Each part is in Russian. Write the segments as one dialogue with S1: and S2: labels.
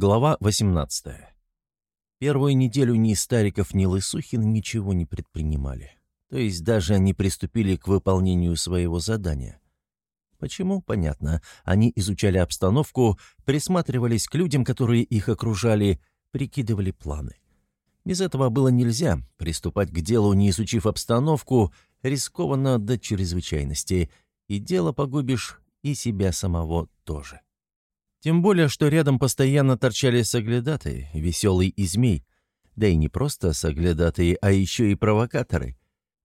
S1: Глава 18. Первую неделю ни Стариков, ни Лысухин ничего не предпринимали. То есть даже не приступили к выполнению своего задания. Почему? Понятно. Они изучали обстановку, присматривались к людям, которые их окружали, прикидывали планы. Без этого было нельзя. Приступать к делу, не изучив обстановку, рискованно до чрезвычайности. И дело погубишь, и себя самого тоже. Тем более, что рядом постоянно торчали соглядатые, веселый и змей. Да и не просто соглядатые, а еще и провокаторы.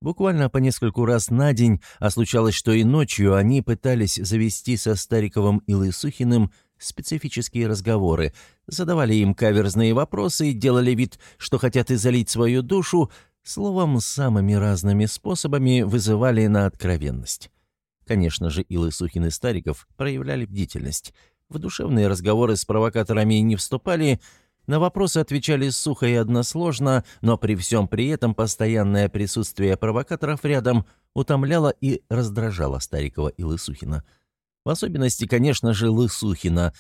S1: Буквально по нескольку раз на день, а случалось, что и ночью, они пытались завести со Стариковым и Лысухиным специфические разговоры, задавали им каверзные вопросы, делали вид, что хотят изолить свою душу, словом, самыми разными способами вызывали на откровенность. Конечно же, и Лысухин и Стариков проявляли бдительность – в душевные разговоры с провокаторами не вступали, на вопросы отвечали сухо и односложно, но при всем при этом постоянное присутствие провокаторов рядом утомляло и раздражало Старикова и Лысухина. В особенности, конечно же, Лысухина.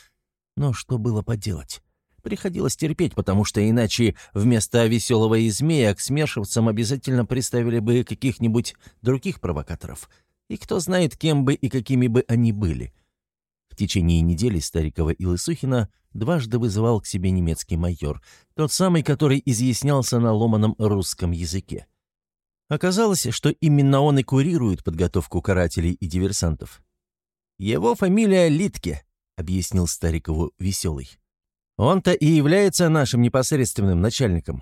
S1: Но что было поделать? Приходилось терпеть, потому что иначе вместо веселого змея к смершивцам обязательно представили бы каких-нибудь других провокаторов. И кто знает, кем бы и какими бы они были. В течение недели Старикова и Лысухина дважды вызывал к себе немецкий майор, тот самый, который изъяснялся на ломаном русском языке. Оказалось, что именно он и курирует подготовку карателей и диверсантов. «Его фамилия Литке», — объяснил Старикову Веселый. «Он-то и является нашим непосредственным начальником.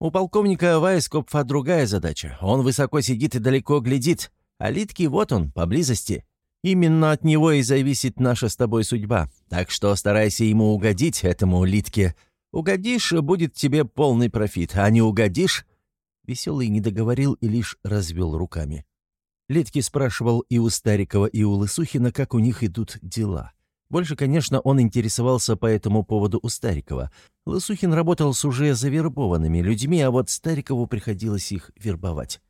S1: У полковника Вайскопфа другая задача. Он высоко сидит и далеко глядит, а Литке вот он, поблизости. Именно от него и зависит наша с тобой судьба. Так что старайся ему угодить, этому улитке. Угодишь, будет тебе полный профит, а не угодишь...» Веселый не договорил и лишь развел руками. Литки спрашивал и у Старикова, и у Лысухина, как у них идут дела. Больше, конечно, он интересовался по этому поводу у Старикова. Лысухин работал с уже завербованными людьми, а вот Старикову приходилось их вербовать.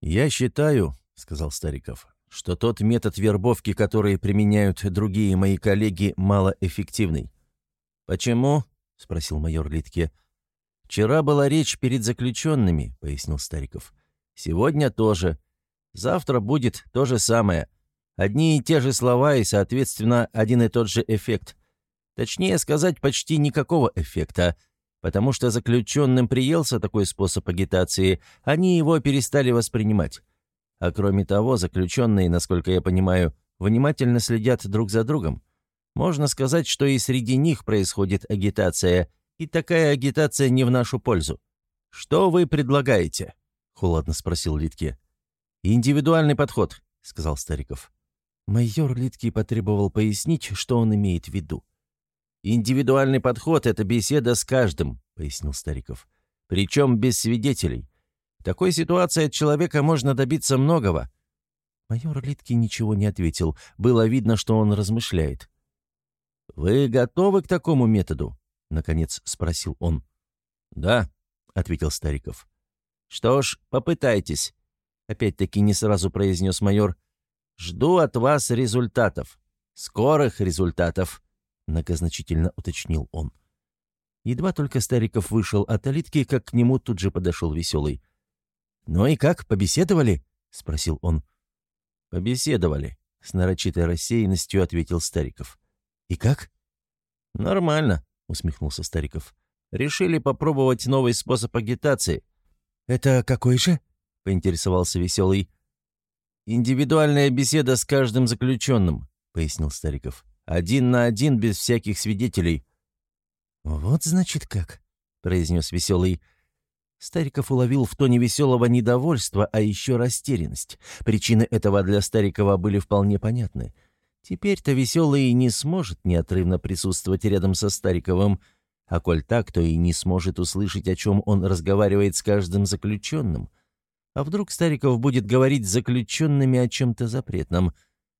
S1: «Я считаю», — сказал Стариков, что тот метод вербовки, который применяют другие мои коллеги, малоэффективный. «Почему?» — спросил майор Литке. «Вчера была речь перед заключенными», — пояснил Стариков. «Сегодня тоже. Завтра будет то же самое. Одни и те же слова и, соответственно, один и тот же эффект. Точнее сказать, почти никакого эффекта, потому что заключенным приелся такой способ агитации, они его перестали воспринимать. А кроме того, заключенные, насколько я понимаю, внимательно следят друг за другом. Можно сказать, что и среди них происходит агитация, и такая агитация не в нашу пользу. «Что вы предлагаете?» — холодно спросил Литке. «Индивидуальный подход», — сказал Стариков. Майор Литки потребовал пояснить, что он имеет в виду. «Индивидуальный подход — это беседа с каждым», — пояснил Стариков. «Причем без свидетелей. Такой ситуации от человека можно добиться многого». Майор Литки ничего не ответил. Было видно, что он размышляет. «Вы готовы к такому методу?» — наконец спросил он. «Да», — ответил Стариков. «Что ж, попытайтесь», — опять-таки не сразу произнес майор. «Жду от вас результатов. Скорых результатов», — многозначительно уточнил он. Едва только Стариков вышел от Алитки, как к нему тут же подошел Веселый. «Ну и как, побеседовали?» — спросил он. «Побеседовали», — с нарочитой рассеянностью ответил Стариков. «И как?» «Нормально», — усмехнулся Стариков. «Решили попробовать новый способ агитации».
S2: «Это какой же?» — поинтересовался Веселый.
S1: «Индивидуальная беседа с каждым заключенным», — пояснил Стариков. «Один на один, без всяких свидетелей».
S2: «Вот, значит, как», — произнес Веселый.
S1: Стариков уловил в тоне веселого недовольства, а еще растерянность. Причины этого для Старикова были вполне понятны. Теперь-то веселый не сможет неотрывно присутствовать рядом со Стариковым, а коль так, то и не сможет услышать, о чем он разговаривает с каждым заключенным. А вдруг Стариков будет говорить с заключенными о чем-то запретном?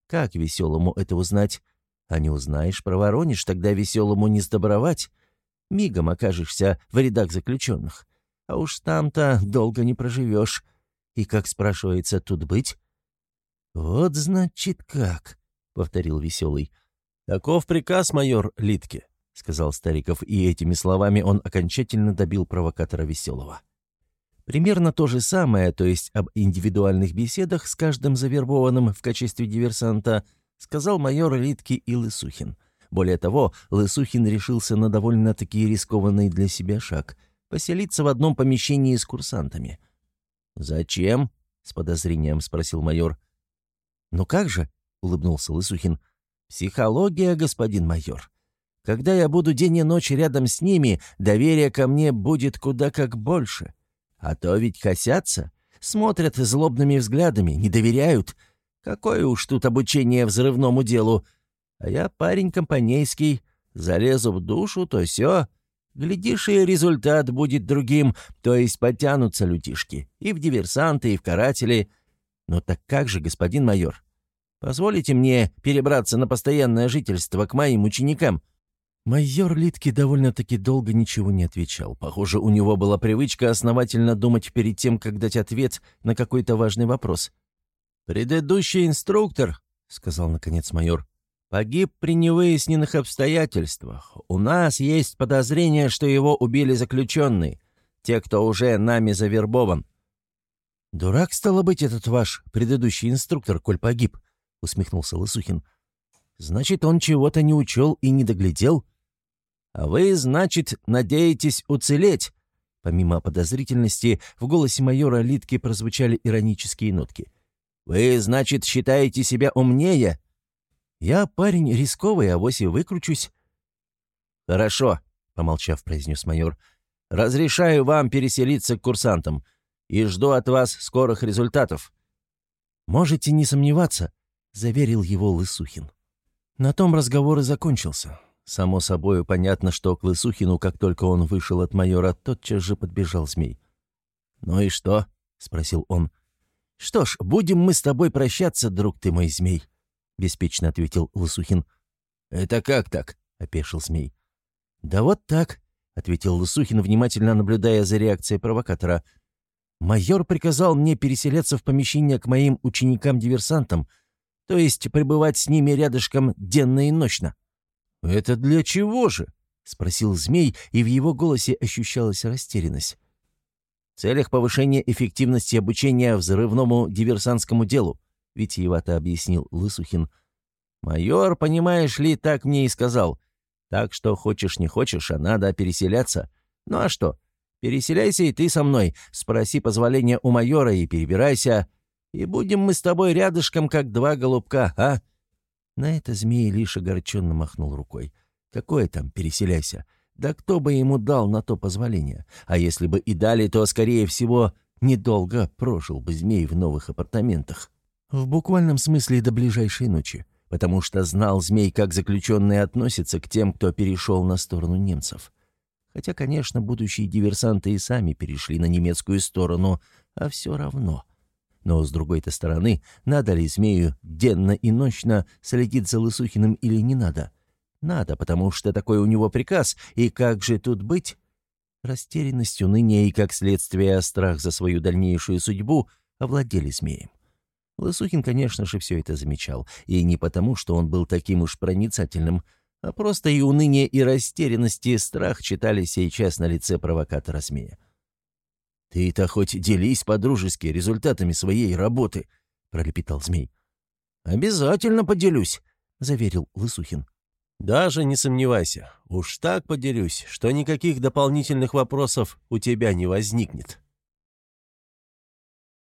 S1: Как веселому это узнать? А не узнаешь, проворонишь, тогда веселому не сдобровать. Мигом окажешься в рядах заключенных. А уж там-то долго не проживешь. И как спрашивается, тут быть? «Вот, значит, как», — повторил Веселый. «Таков приказ, майор Литке», — сказал Стариков, и этими словами он окончательно добил провокатора Веселого. Примерно то же самое, то есть об индивидуальных беседах с каждым завербованным в качестве диверсанта, сказал майор Литки и Лысухин. Более того, Лысухин решился на довольно-таки рискованный для себя шаг — поселиться в одном помещении с курсантами. «Зачем?» — с подозрением спросил майор. «Ну как же?» — улыбнулся Лысухин. «Психология, господин майор. Когда я буду день и ночь рядом с ними, доверие ко мне будет куда как больше. А то ведь косятся, смотрят злобными взглядами, не доверяют. Какое уж тут обучение взрывному делу. А я парень компанейский, залезу в душу, то все. Глядишь, и результат будет другим, то есть потянутся людишки. И в диверсанты, и в каратели. Но так как же, господин майор? Позволите мне перебраться на постоянное жительство к моим ученикам?» Майор Литки довольно-таки долго ничего не отвечал. Похоже, у него была привычка основательно думать перед тем, как дать ответ на какой-то важный вопрос. «Предыдущий инструктор», — сказал наконец майор, — «погиб при невыясненных обстоятельствах. У нас есть подозрение, что его убили заключенные, те, кто уже нами завербован». «Дурак, стало быть, этот ваш предыдущий инструктор, коль погиб», — усмехнулся Лысухин. «Значит, он чего-то не учел и не доглядел?» «А вы, значит, надеетесь уцелеть?» Помимо подозрительности, в голосе майора Литки прозвучали иронические нотки. «Вы, значит, считаете себя умнее?» «Я парень рисковый, а и выкручусь». «Хорошо», — помолчав, произнес майор. «Разрешаю вам переселиться к курсантам и жду от вас скорых результатов». «Можете не сомневаться», — заверил его Лысухин. На том разговор и закончился. Само собой, понятно, что к Лысухину, как только он вышел от майора, тотчас же подбежал змей. «Ну и что?» — спросил он. «Что ж, будем мы с тобой прощаться, друг ты мой змей», — беспечно ответил Лысухин. «Это как так?» — опешил змей. «Да вот так», — ответил Лысухин, внимательно наблюдая за реакцией провокатора. «Майор приказал мне переселяться в помещение к моим ученикам-диверсантам, то есть пребывать с ними рядышком денно и ночно». «Это для чего же?» — спросил змей, и в его голосе ощущалась растерянность. «В целях повышения эффективности обучения взрывному диверсантскому делу», — витиевато объяснил Лысухин. «Майор, понимаешь ли, так мне и сказал. Так что хочешь не хочешь, а надо переселяться. Ну а что? Переселяйся и ты со мной, спроси позволения у майора и перебирайся, и будем мы с тобой рядышком, как два голубка, а?» На это змей лишь огорченно махнул рукой. «Какое там, переселяйся? Да кто бы ему дал на то позволение? А если бы и дали, то, скорее всего, недолго прожил бы змей в новых апартаментах. В буквальном смысле до ближайшей ночи, потому что знал змей, как заключенные относятся к тем, кто перешел на сторону немцев. Хотя, конечно, будущие диверсанты и сами перешли на немецкую сторону, а все равно — но, с другой-то стороны, надо ли змею денно и ночно следить за Лысухиным или не надо? Надо, потому что такой у него приказ, и как же тут быть? Растерянность, уныние и, как следствие, страх за свою дальнейшую судьбу овладели змеем. Лысухин, конечно же, все это замечал, и не потому, что он был таким уж проницательным, а просто и уныние, и растерянность, и страх читали сейчас на лице провокатора змея. «Ты-то хоть делись по-дружески результатами своей работы», — пролепетал змей. «Обязательно поделюсь», — заверил Лысухин. «Даже не сомневайся. Уж так поделюсь, что никаких дополнительных вопросов у тебя не возникнет»,